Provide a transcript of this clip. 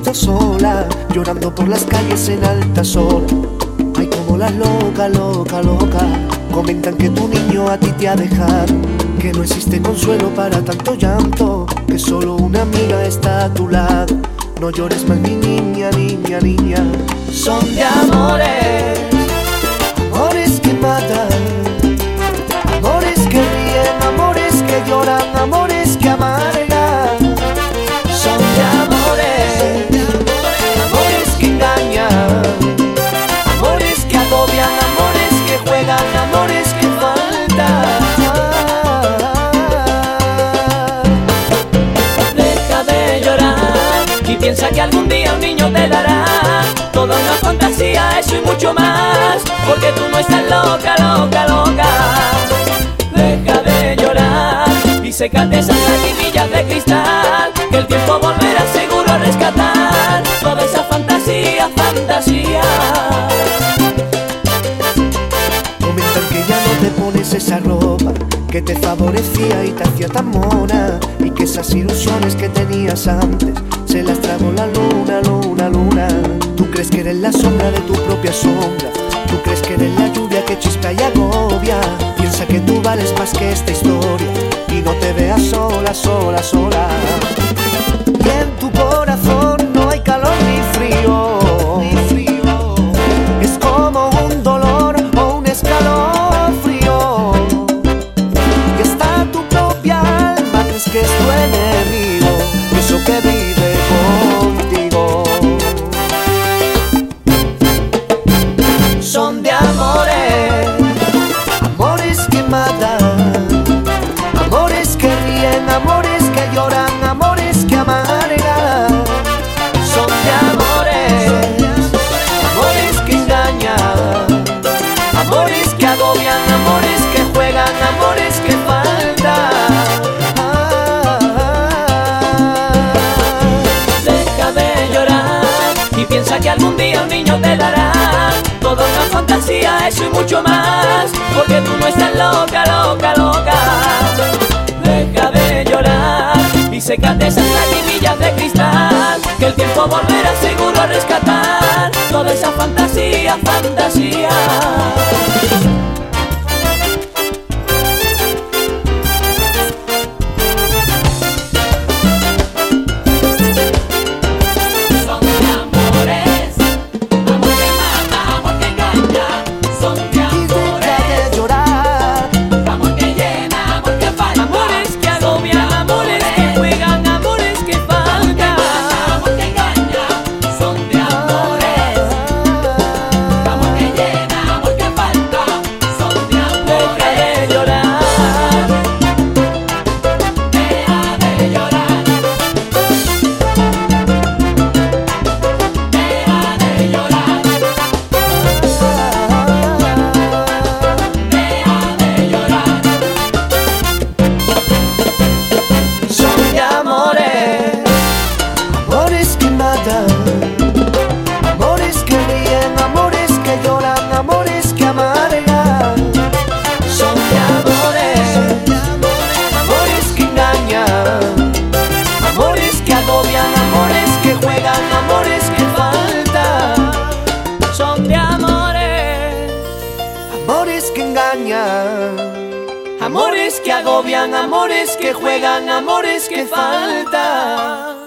estás sola, llorando por las calles en altas horas. Ay, como la loca, loca, loca. Comentan que tu niño a ti te ha dejado, que no existe consuelo para tanto llanto, que solo una amiga está a tu lado. No llores más, mi niña, niña, niña. Son de amores piensa que algún día un niño te dará toda una fantasía, eso y mucho más, porque tú no estás loca, loca, loca. Deja de llorar y secate esas lagrimillas de cristal, que el tiempo volverá seguro a rescatar toda esa fantasía, fantasía. Comentan que ya no te pones esa ropa que te favorecía y te hacía tan mona y que esas ilusiones que tenías antes se las tragó la luna, luna, luna. Tú crees que eres la sombra de tu propia sombra, tú crees que eres la lluvia que chispa y agobia. Piensa que tú vales más que esta historia y no te veas sola, sola, sola. Y en tu corazón que algún día un niño te dará toda una fantasía, eso y mucho más, porque tú no estás loca, loca, loca. Deja de llorar y secate esas lagrimillas de cristal, que el tiempo volverá seguro a rescatar toda esa fantasía, fantasía. Que agobian, amores que juegan, amores que faltan.